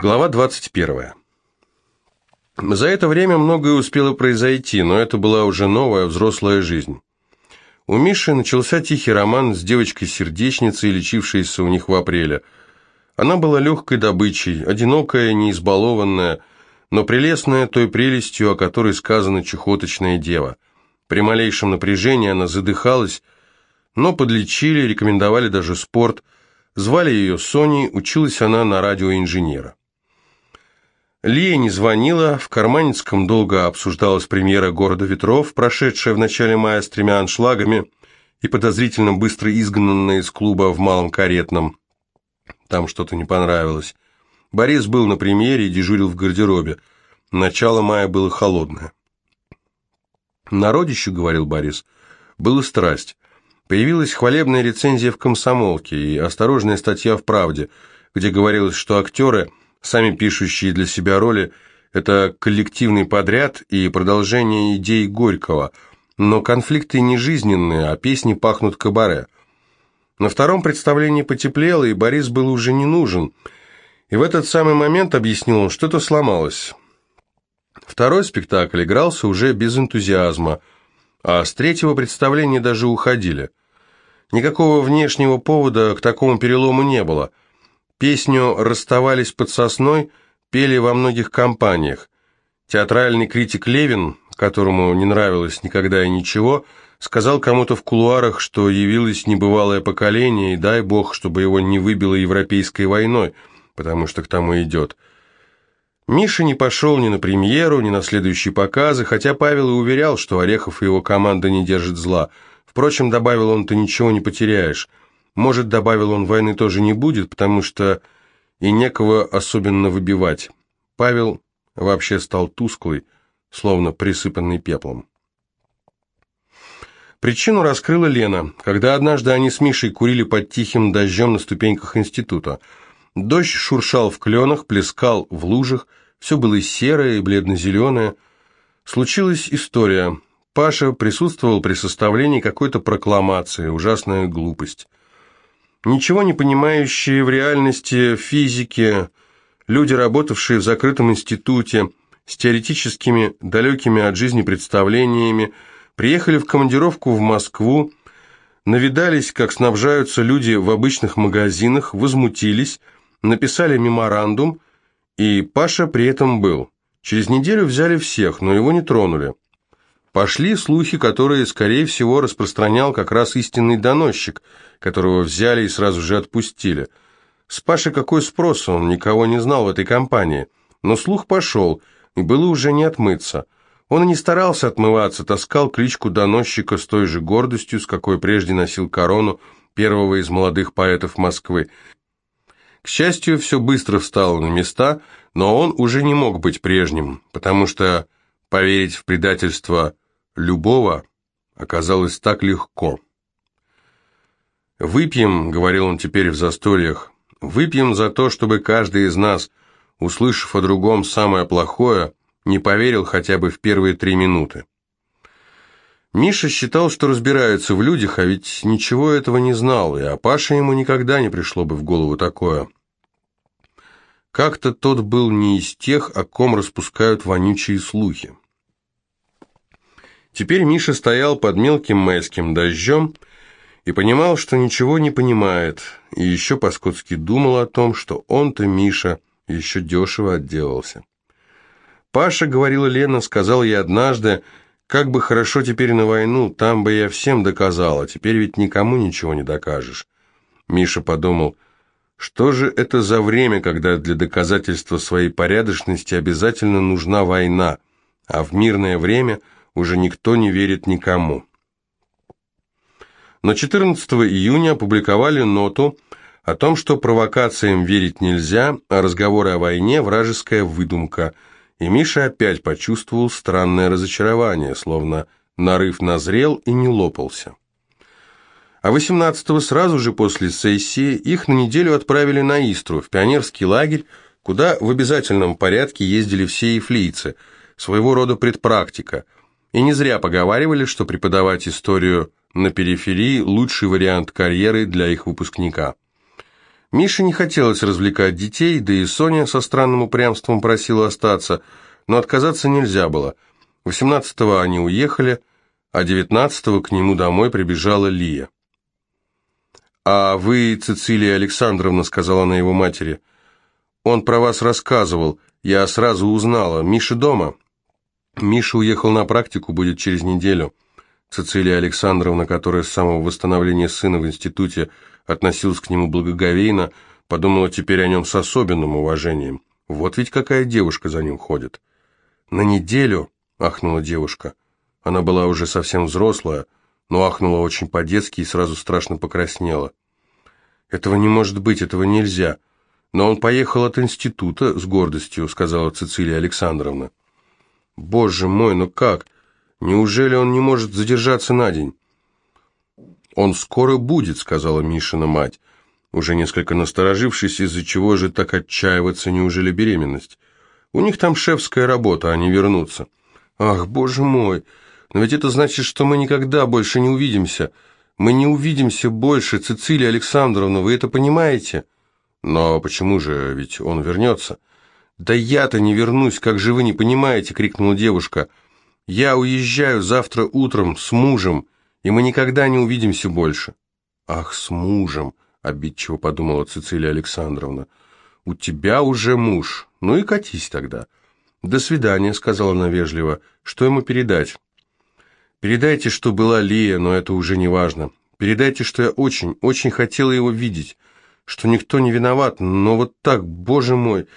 Глава 21. За это время многое успело произойти, но это была уже новая взрослая жизнь. У Миши начался тихий роман с девочкой-сердечницей, лечившейся у них в апреле. Она была легкой добычей, одинокая, неизбалованная, но прелестная той прелестью, о которой сказано чехоточная дева. При малейшем напряжении она задыхалась, но подлечили, рекомендовали даже спорт. Звали ее Соней, училась она на радиоинженера. Лия не звонила, в Карманецком долго обсуждалась премьера «Города ветров», прошедшая в начале мая с тремя аншлагами и подозрительно быстро изгнанная из клуба в Малом Каретном. Там что-то не понравилось. Борис был на премьере и дежурил в гардеробе. Начало мая было холодное. «Народищу», — говорил Борис, — «была страсть. Появилась хвалебная рецензия в «Комсомолке» и осторожная статья в «Правде», где говорилось, что актеры — Сами пишущие для себя роли – это коллективный подряд и продолжение идей Горького, но конфликты не жизненные, а песни пахнут кабаре. На втором представлении потеплело, и Борис был уже не нужен. И в этот самый момент, объяснил он, что-то сломалось. Второй спектакль игрался уже без энтузиазма, а с третьего представления даже уходили. Никакого внешнего повода к такому перелому не было – Песню «Расставались под сосной» пели во многих компаниях. Театральный критик Левин, которому не нравилось никогда и ничего, сказал кому-то в кулуарах, что явилось небывалое поколение, и дай бог, чтобы его не выбило европейской войной, потому что к тому идет. Миша не пошел ни на премьеру, ни на следующие показы, хотя Павел и уверял, что Орехов и его команда не держат зла. Впрочем, добавил он, ты ничего не потеряешь. Может, добавил он, войны тоже не будет, потому что и некого особенно выбивать. Павел вообще стал тусклый, словно присыпанный пеплом. Причину раскрыла Лена, когда однажды они с Мишей курили под тихим дождем на ступеньках института. Дождь шуршал в кленах, плескал в лужах, все было серое и бледно-зеленое. Случилась история. Паша присутствовал при составлении какой-то прокламации, ужасная глупость. Ничего не понимающие в реальности физики, люди, работавшие в закрытом институте, с теоретическими, далекими от жизни представлениями, приехали в командировку в Москву, навидались, как снабжаются люди в обычных магазинах, возмутились, написали меморандум, и Паша при этом был. Через неделю взяли всех, но его не тронули. Пошли слухи, которые, скорее всего, распространял как раз истинный доносчик, которого взяли и сразу же отпустили. С Пашей какой спрос, он никого не знал в этой компании. Но слух пошел, и было уже не отмыться. Он и не старался отмываться, таскал кличку доносчика с той же гордостью, с какой прежде носил корону первого из молодых поэтов Москвы. К счастью, все быстро встало на места, но он уже не мог быть прежним, потому что поверить в предательство любого оказалось так легко. «Выпьем», — говорил он теперь в застольях, — «выпьем за то, чтобы каждый из нас, услышав о другом самое плохое, не поверил хотя бы в первые три минуты». Миша считал, что разбирается в людях, а ведь ничего этого не знал, и о Паше ему никогда не пришло бы в голову такое. Как-то тот был не из тех, о ком распускают вонючие слухи. Теперь Миша стоял под мелким майским дождем и понимал, что ничего не понимает, и еще по-скотски думал о том, что он-то, Миша, еще дешево отделался. «Паша, — говорила Лена, — сказал я однажды, как бы хорошо теперь на войну, там бы я всем доказала, теперь ведь никому ничего не докажешь». Миша подумал, что же это за время, когда для доказательства своей порядочности обязательно нужна война, а в мирное время – уже никто не верит никому. Но 14 июня опубликовали ноту о том, что провокациям верить нельзя, а разговоры о войне – вражеская выдумка, и Миша опять почувствовал странное разочарование, словно нарыв назрел и не лопался. А 18-го сразу же после сессии их на неделю отправили на Истру, в пионерский лагерь, куда в обязательном порядке ездили все ефлейцы, своего рода предпрактика – и не зря поговаривали, что преподавать историю на периферии – лучший вариант карьеры для их выпускника. Мише не хотелось развлекать детей, да и Соня со странным упрямством просила остаться, но отказаться нельзя было. 18-го они уехали, а 19-го к нему домой прибежала Лия. «А вы, Цицилия Александровна», — сказала она его матери, — «он про вас рассказывал, я сразу узнала. Миша дома?» «Миша уехал на практику, будет через неделю». Цицилия Александровна, которая с самого восстановления сына в институте относилась к нему благоговейно, подумала теперь о нем с особенным уважением. Вот ведь какая девушка за ним ходит. «На неделю?» — ахнула девушка. Она была уже совсем взрослая, но ахнула очень по-детски и сразу страшно покраснела. «Этого не может быть, этого нельзя. Но он поехал от института с гордостью», — сказала Цицилия Александровна. «Боже мой, ну как? Неужели он не может задержаться на день?» «Он скоро будет», — сказала Мишина мать, уже несколько насторожившись, из-за чего же так отчаиваться, неужели беременность? «У них там шефская работа, они вернутся». «Ах, боже мой!» Но ведь это значит, что мы никогда больше не увидимся. Мы не увидимся больше, Цицилия Александровна, вы это понимаете? Но почему же, ведь он вернется? Да я-то не вернусь, как же вы не понимаете, крикнула девушка. Я уезжаю завтра утром с мужем, и мы никогда не увидимся больше. Ах, с мужем, обидчиво подумала Цицилия Александровна. У тебя уже муж, ну и катись тогда. «До свидания», — сказала она вежливо. «Что ему передать?» Передайте, что была Лия, но это уже не важно. Передайте, что я очень, очень хотела его видеть, что никто не виноват, но вот так, боже мой,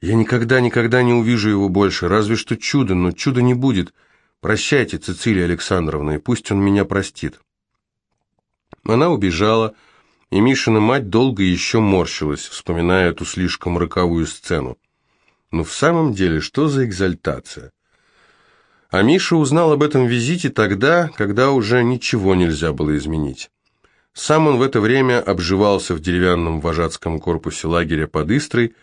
я никогда-никогда не увижу его больше, разве что чудо, но чуда не будет. Прощайте, Цицилия Александровна, и пусть он меня простит». Она убежала, и Мишина мать долго еще морщилась, вспоминая эту слишком роковую сцену. Но в самом деле, что за экзальтация? А Миша узнал об этом визите тогда, когда уже ничего нельзя было изменить. Сам он в это время обживался в деревянном вожатском корпусе лагеря под Истрой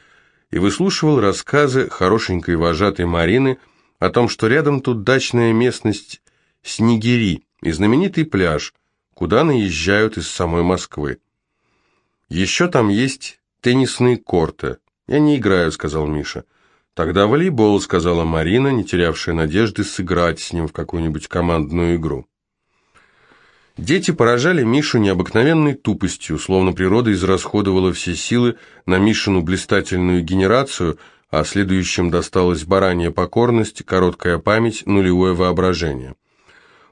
и выслушивал рассказы хорошенькой вожатой Марины о том, что рядом тут дачная местность Снегири и знаменитый пляж, куда наезжают из самой Москвы. Еще там есть теннисные корты. «Я не играю», — сказал Миша. «Тогда волейбол», — сказала Марина, не терявшая надежды сыграть с ним в какую-нибудь командную игру. Дети поражали Мишу необыкновенной тупостью, словно природа израсходовала все силы на Мишину блистательную генерацию, а следующим досталась баранья покорность, короткая память, нулевое воображение.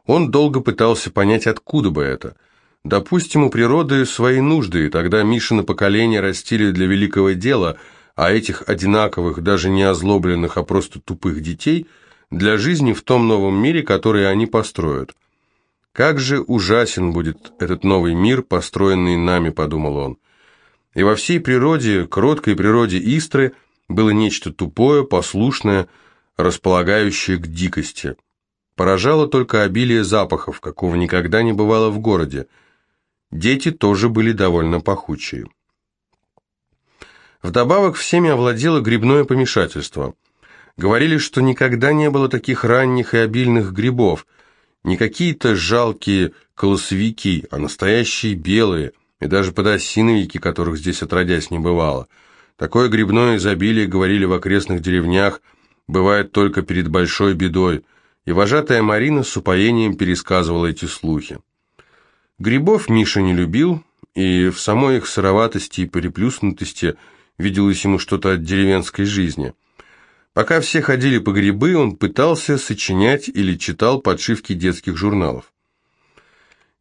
Он долго пытался понять, откуда бы это. Допустим, у природы свои нужды, и тогда Мишина поколение растили для великого дела – а этих одинаковых, даже не озлобленных, а просто тупых детей для жизни в том новом мире, который они построят. Как же ужасен будет этот новый мир, построенный нами, подумал он. И во всей природе, кроткой природе Истры, было нечто тупое, послушное, располагающее к дикости. Поражало только обилие запахов, какого никогда не бывало в городе. Дети тоже были довольно пахучие. Вдобавок всеми овладело грибное помешательство. Говорили, что никогда не было таких ранних и обильных грибов, не какие-то жалкие колосовики, а настоящие белые, и даже подосиновики, которых здесь отродясь не бывало. Такое грибное изобилие, говорили в окрестных деревнях, бывает только перед большой бедой, и вожатая Марина с упоением пересказывала эти слухи. Грибов Миша не любил, и в самой их сыроватости и переплюснутости – виделось ему что-то от деревенской жизни. Пока все ходили по грибы, он пытался сочинять или читал подшивки детских журналов.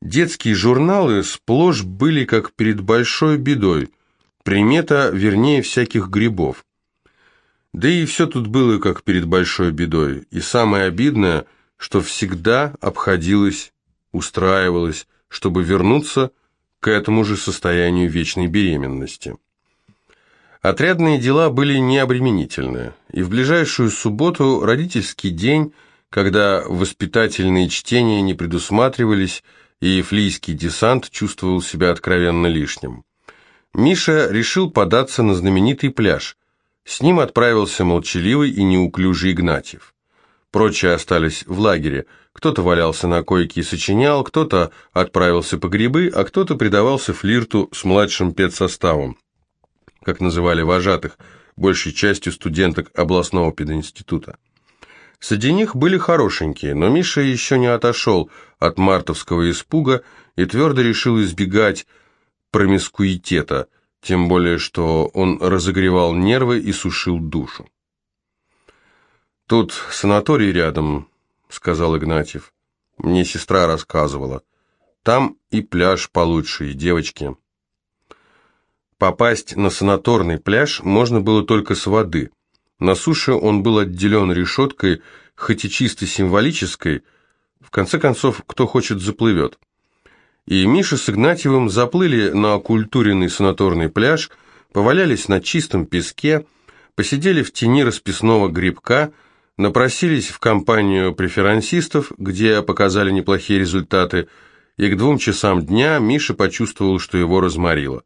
Детские журналы сплошь были как перед большой бедой, примета вернее всяких грибов. Да и все тут было как перед большой бедой, и самое обидное, что всегда обходилось, устраивалось, чтобы вернуться к этому же состоянию вечной беременности. Отрядные дела были необременительны, и в ближайшую субботу родительский день, когда воспитательные чтения не предусматривались, и флийский десант чувствовал себя откровенно лишним. Миша решил податься на знаменитый пляж. С ним отправился молчаливый и неуклюжий Игнатьев. Прочие остались в лагере. Кто-то валялся на койке и сочинял, кто-то отправился по грибы, а кто-то предавался флирту с младшим педсоставом. Как называли вожатых, большей частью студенток областного пединститута. Среди них были хорошенькие, но Миша еще не отошел от мартовского испуга и твердо решил избегать промискуитета, тем более что он разогревал нервы и сушил душу. «Тут санаторий рядом», — сказал Игнатьев. «Мне сестра рассказывала. Там и пляж получше, и девочки». Попасть на санаторный пляж можно было только с воды. На суше он был отделен решеткой, хоть и чисто символической. В конце концов, кто хочет, заплывет. И Миша с Игнатьевым заплыли на окультуренный санаторный пляж, повалялись на чистом песке, посидели в тени расписного грибка, напросились в компанию преферансистов, где показали неплохие результаты, и к двум часам дня Миша почувствовал, что его разморило.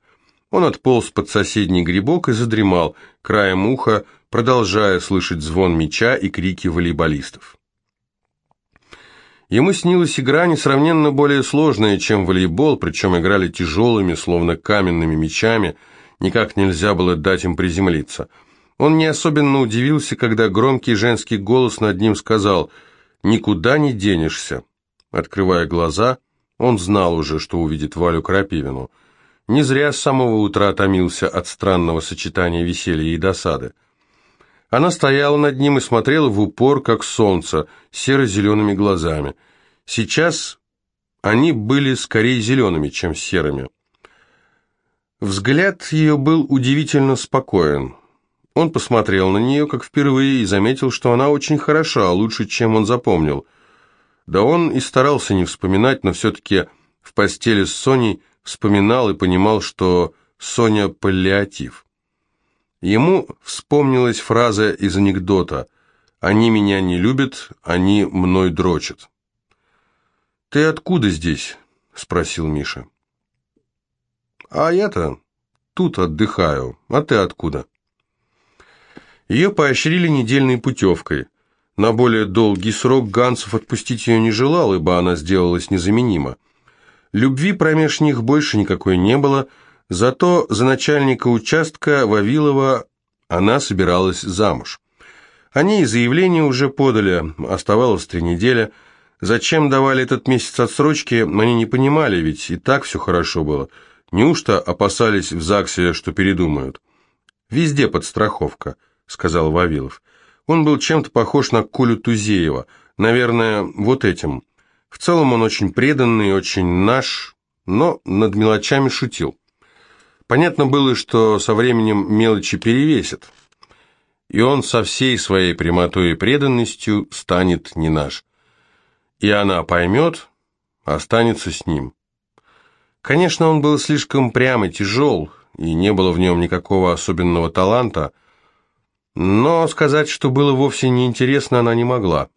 Он отполз под соседний грибок и задремал, краем уха, продолжая слышать звон мяча и крики волейболистов. Ему снилась игра несравненно более сложная, чем волейбол, причем играли тяжелыми, словно каменными мячами, никак нельзя было дать им приземлиться. Он не особенно удивился, когда громкий женский голос над ним сказал «Никуда не денешься». Открывая глаза, он знал уже, что увидит Валю Крапивину – не зря с самого утра томился от странного сочетания веселья и досады. Она стояла над ним и смотрела в упор, как солнце, серо-зелеными глазами. Сейчас они были скорее зелеными, чем серыми. Взгляд ее был удивительно спокоен. Он посмотрел на нее, как впервые, и заметил, что она очень хороша, лучше, чем он запомнил. Да он и старался не вспоминать, но все-таки в постели с Соней вспоминал и понимал, что Соня паллиатив. Ему вспомнилась фраза из анекдота «Они меня не любят, они мной дрочат». «Ты откуда здесь?» – спросил Миша. «А я-то тут отдыхаю, а ты откуда?» Ее поощрили недельной путевкой. На более долгий срок Ганцев отпустить ее не желал, ибо она сделалась незаменима. Любви промеж них больше никакой не было, зато за начальника участка Вавилова она собиралась замуж. Они и заявление уже подали, оставалось три недели. Зачем давали этот месяц отсрочки, они не понимали, ведь и так все хорошо было. Неужто опасались в ЗАГСе, что передумают? «Везде подстраховка», — сказал Вавилов. Он был чем-то похож на Колю Тузеева, наверное, вот этим. В целом он очень преданный, очень наш, но над мелочами шутил. Понятно было, что со временем мелочи перевесят, и он со всей своей прямотой и преданностью станет не наш. И она поймет, останется с ним. Конечно, он был слишком прям и тяжел, и не было в нем никакого особенного таланта, но сказать, что было вовсе неинтересно, она не могла.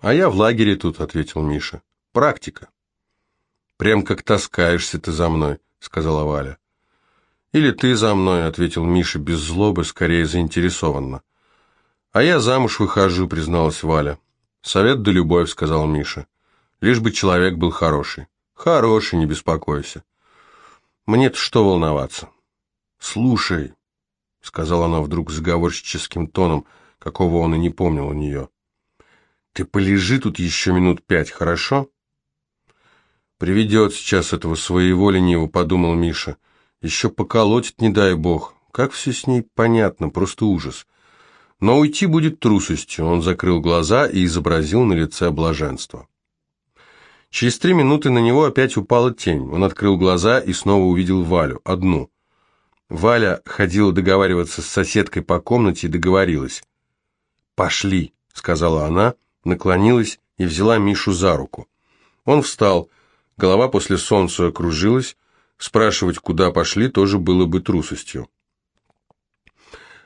«А я в лагере тут», — ответил Миша. «Практика». «Прям как таскаешься ты за мной», — сказала Валя. «Или ты за мной», — ответил Миша без злобы, скорее заинтересованно. «А я замуж выхожу», — призналась Валя. «Совет да любовь», — сказал Миша. «Лишь бы человек был хороший». «Хороший, не беспокойся». «Мне-то что волноваться?» «Слушай», — сказала она вдруг заговорщическим тоном, какого он и не помнил у нее. Ты полежи тут еще минут пять, хорошо? Приведет сейчас этого своего ленивого, подумал Миша. Еще поколотит, не дай бог. Как все с ней понятно, просто ужас. Но уйти будет трусостью. Он закрыл глаза и изобразил на лице блаженство. Через три минуты на него опять упала тень. Он открыл глаза и снова увидел Валю, одну. Валя ходила договариваться с соседкой по комнате и договорилась. «Пошли», — сказала она, — наклонилась и взяла Мишу за руку. Он встал, голова после солнца кружилась, спрашивать, куда пошли, тоже было бы трусостью.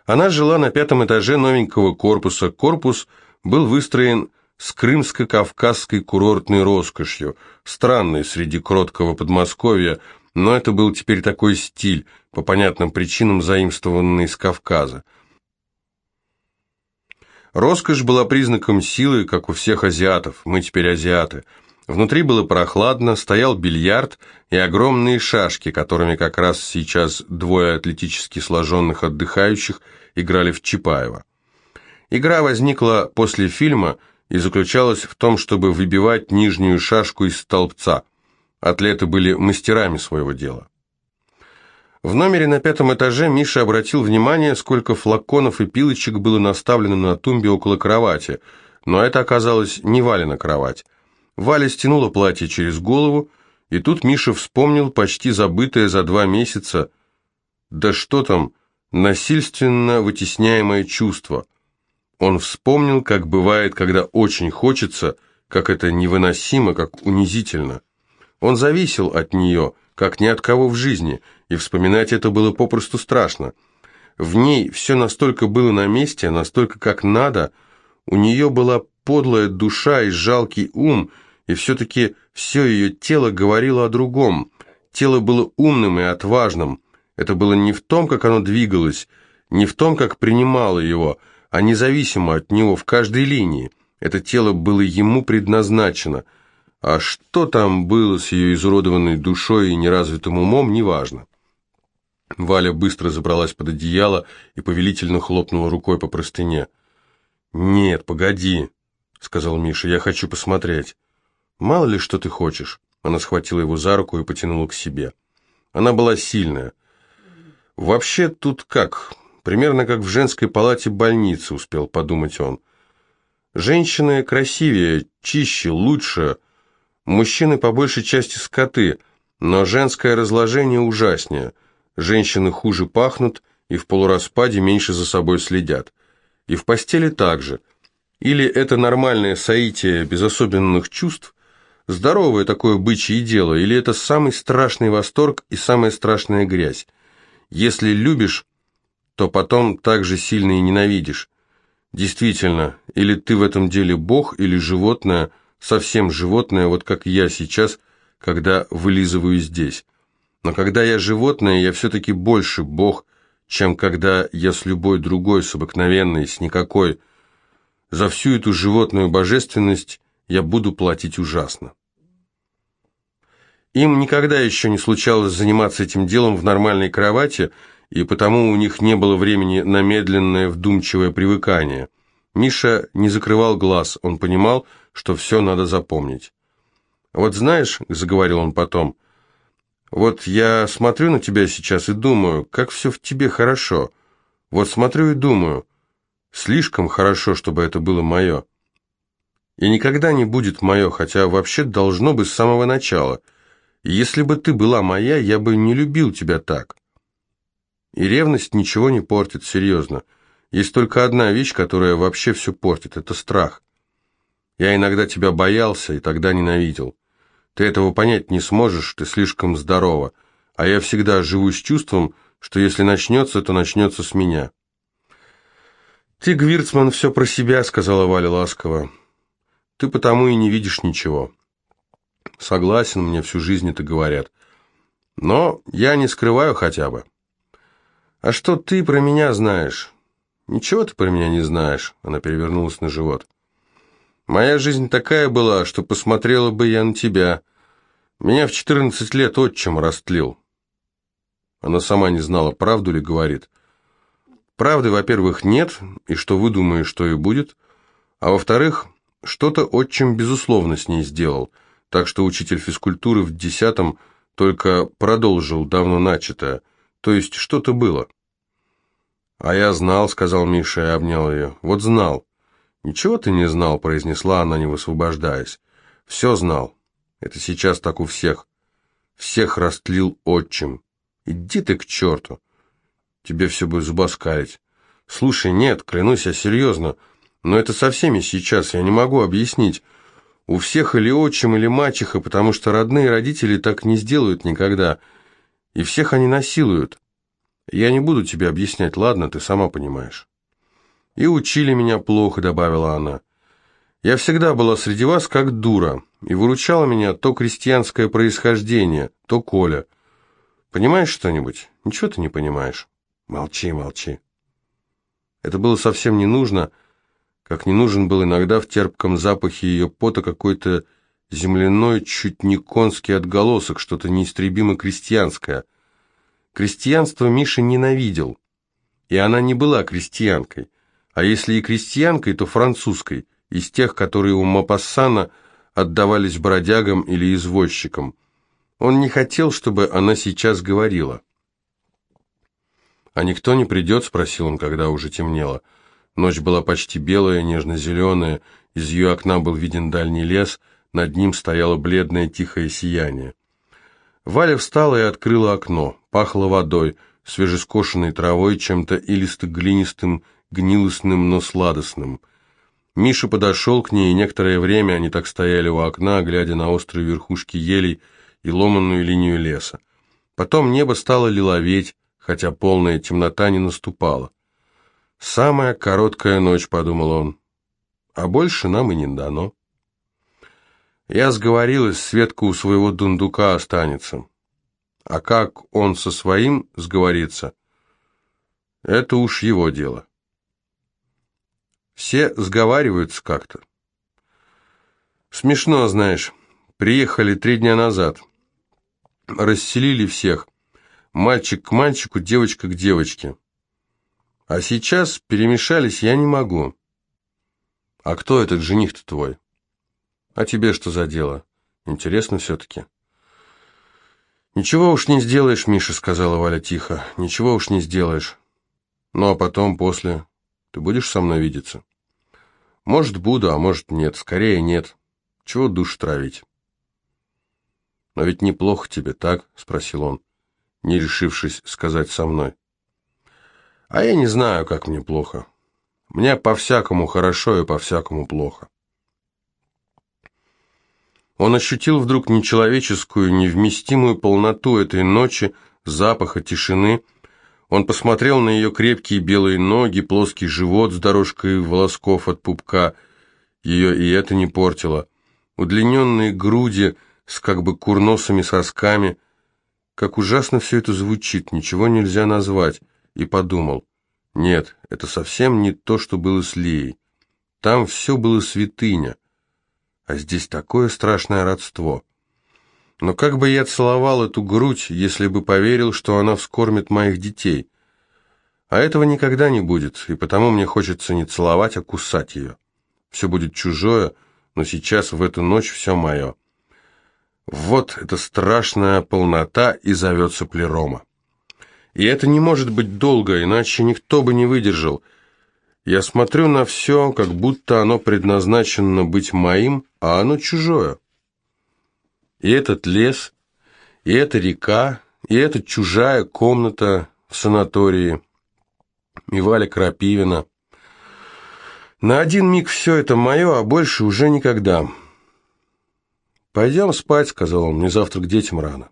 Она жила на пятом этаже новенького корпуса. Корпус был выстроен с крымско-кавказской курортной роскошью, странной среди кроткого Подмосковья, но это был теперь такой стиль, по понятным причинам заимствованный из Кавказа. Роскошь была признаком силы, как у всех азиатов, мы теперь азиаты. Внутри было прохладно, стоял бильярд и огромные шашки, которыми как раз сейчас двое атлетически сложенных отдыхающих играли в Чапаева. Игра возникла после фильма и заключалась в том, чтобы выбивать нижнюю шашку из столбца. Атлеты были мастерами своего дела. В номере на пятом этаже Миша обратил внимание, сколько флаконов и пилочек было наставлено на тумбе около кровати, но это оказалось не Валина кровать. Валя стянула платье через голову, и тут Миша вспомнил почти забытое за два месяца, да что там, насильственно вытесняемое чувство. Он вспомнил, как бывает, когда очень хочется, как это невыносимо, как унизительно. Он зависел от нее, как ни от кого в жизни, и вспоминать это было попросту страшно. В ней все настолько было на месте, настолько как надо, у нее была подлая душа и жалкий ум, и все-таки все ее тело говорило о другом. Тело было умным и отважным. Это было не в том, как оно двигалось, не в том, как принимало его, а независимо от него в каждой линии. Это тело было ему предназначено – а что там было с ее изуродованной душой и неразвитым умом, неважно. Валя быстро забралась под одеяло и повелительно хлопнула рукой по простыне. «Нет, погоди», — сказал Миша, — «я хочу посмотреть». «Мало ли, что ты хочешь». Она схватила его за руку и потянула к себе. Она была сильная. «Вообще тут как? Примерно как в женской палате больницы», — успел подумать он. «Женщины красивее, чище, лучше, Мужчины по большей части скоты, но женское разложение ужаснее. Женщины хуже пахнут и в полураспаде меньше за собой следят. И в постели также. Или это нормальное соитие без особенных чувств, здоровое такое бычье дело, или это самый страшный восторг и самая страшная грязь. Если любишь, то потом так же сильно и ненавидишь. Действительно, или ты в этом деле бог, или животное, совсем животное, вот как я сейчас, когда вылизываю здесь. Но когда я животное, я все-таки больше бог, чем когда я с любой другой, с обыкновенной, с никакой. За всю эту животную божественность я буду платить ужасно. Им никогда еще не случалось заниматься этим делом в нормальной кровати, и потому у них не было времени на медленное вдумчивое привыкание. Миша не закрывал глаз, он понимал, что все надо запомнить. «Вот знаешь», — заговорил он потом, — «вот я смотрю на тебя сейчас и думаю, как все в тебе хорошо. Вот смотрю и думаю, слишком хорошо, чтобы это было мое. И никогда не будет мое, хотя вообще должно бы с самого начала. Если бы ты была моя, я бы не любил тебя так. И ревность ничего не портит, серьезно. Есть только одна вещь, которая вообще все портит, это страх. Я иногда тебя боялся и тогда ненавидел. Ты этого понять не сможешь, ты слишком здорова. А я всегда живу с чувством, что если начнется, то начнется с меня. «Ты, Гвирцман, все про себя», — сказала Валя ласково. «Ты потому и не видишь ничего». «Согласен, мне всю жизнь это говорят. Но я не скрываю хотя бы». «А что ты про меня знаешь?» «Ничего ты про меня не знаешь», — она перевернулась на живот. Моя жизнь такая была, что посмотрела бы я на тебя. Меня в четырнадцать лет отчим растлил. Она сама не знала, правду ли говорит. Правды, во-первых, нет, и что выдумаешь, что и будет. А во-вторых, что-то отчим безусловно с ней сделал, так что учитель физкультуры в десятом только продолжил давно начатое, то есть что-то было. «А я знал», — сказал Миша и обнял ее, — «вот знал». «Ничего ты не знал», — произнесла она, не высвобождаясь. «Все знал. Это сейчас так у всех. Всех растлил отчим. Иди ты к черту. Тебе все будет зубоскалить. Слушай, нет, клянусь я серьезно, но это со всеми сейчас, я не могу объяснить. У всех или отчим, или мачеха, потому что родные родители так не сделают никогда. И всех они насилуют. Я не буду тебе объяснять, ладно, ты сама понимаешь». «И учили меня плохо», — добавила она. «Я всегда была среди вас как дура, и выручала меня то крестьянское происхождение, то Коля. Понимаешь что-нибудь? Ничего ты не понимаешь. Молчи, молчи». Это было совсем не нужно, как не нужен был иногда в терпком запахе ее пота какой-то земляной, чуть не конский отголосок, что-то неистребимо крестьянское. Крестьянство Миша ненавидел, и она не была крестьянкой, а если и крестьянкой, то французской, из тех, которые у Мапассана отдавались бродягам или извозчикам. Он не хотел, чтобы она сейчас говорила. «А никто не придет?» — спросил он, когда уже темнело. Ночь была почти белая, нежно-зеленая, из ее окна был виден дальний лес — над ним стояло бледное тихое сияние. Валя встала и открыла окно. Пахло водой, свежескошенной травой, чем-то илисто-глинистым, гнилостным, но сладостным. Миша подошел к ней, и некоторое время они так стояли у окна, глядя на острые верхушки елей и ломанную линию леса. Потом небо стало лиловеть, хотя полная темнота не наступала. «Самая короткая ночь», — подумал он, — «а больше нам и не дано». Я сговорилась, Светка у своего дундука останется. А как он со своим сговорится, это уж его дело. Все сговариваются как-то. Смешно, знаешь, приехали три дня назад. Расселили всех. Мальчик к мальчику, девочка к девочке. А сейчас перемешались я не могу. А кто этот жених-то твой? А тебе что за дело? Интересно все-таки. «Ничего уж не сделаешь, Миша», — сказала Валя тихо. «Ничего уж не сделаешь. Ну, а потом, после, ты будешь со мной видеться?» «Может, буду, а может, нет. Скорее, нет. Чего душ травить?» «Но ведь неплохо тебе, так?» — спросил он, не решившись сказать со мной. «А я не знаю, как мне плохо. Мне по-всякому хорошо и по-всякому плохо». Он ощутил вдруг нечеловеческую, невместимую полноту этой ночи, запаха, тишины. Он посмотрел на ее крепкие белые ноги, плоский живот с дорожкой волосков от пупка. Ее и это не портило. Удлиненные груди с как бы курносыми сосками. Как ужасно все это звучит, ничего нельзя назвать. И подумал, нет, это совсем не то, что было с Лией. Там все было святыня а здесь такое страшное родство. Но как бы я целовал эту грудь, если бы поверил, что она вскормит моих детей? А этого никогда не будет, и потому мне хочется не целовать, а кусать ее. Все будет чужое, но сейчас, в эту ночь, все мое. Вот эта страшная полнота и зовется плерома. И это не может быть долго, иначе никто бы не выдержал – я смотрю на все, как будто оно предназначено быть моим, а оно чужое. И этот лес, и эта река, и эта чужая комната в санатории, и Валя Крапивина. На один миг все это мое, а больше уже никогда. «Пойдем спать», — сказал он, — «мне завтра к детям рано».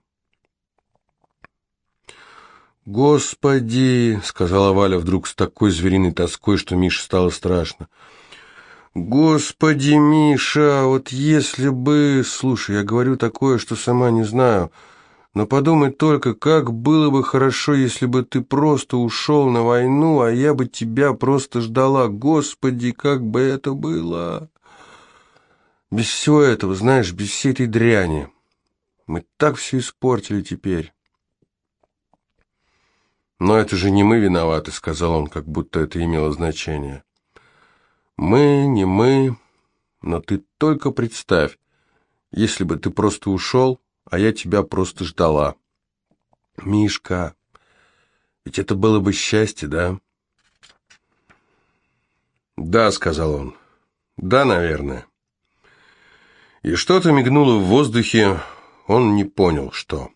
«Господи!» — сказала Валя вдруг с такой звериной тоской, что Мише стало страшно. «Господи, Миша, вот если бы...» «Слушай, я говорю такое, что сама не знаю, но подумай только, как было бы хорошо, если бы ты просто ушел на войну, а я бы тебя просто ждала. Господи, как бы это было!» «Без всего этого, знаешь, без всей этой дряни. Мы так все испортили теперь». «Но это же не мы виноваты», — сказал он, как будто это имело значение. «Мы, не мы, но ты только представь, если бы ты просто ушел, а я тебя просто ждала. Мишка, ведь это было бы счастье, да?» «Да», — сказал он, — «да, наверное». И что-то мигнуло в воздухе, он не понял, что.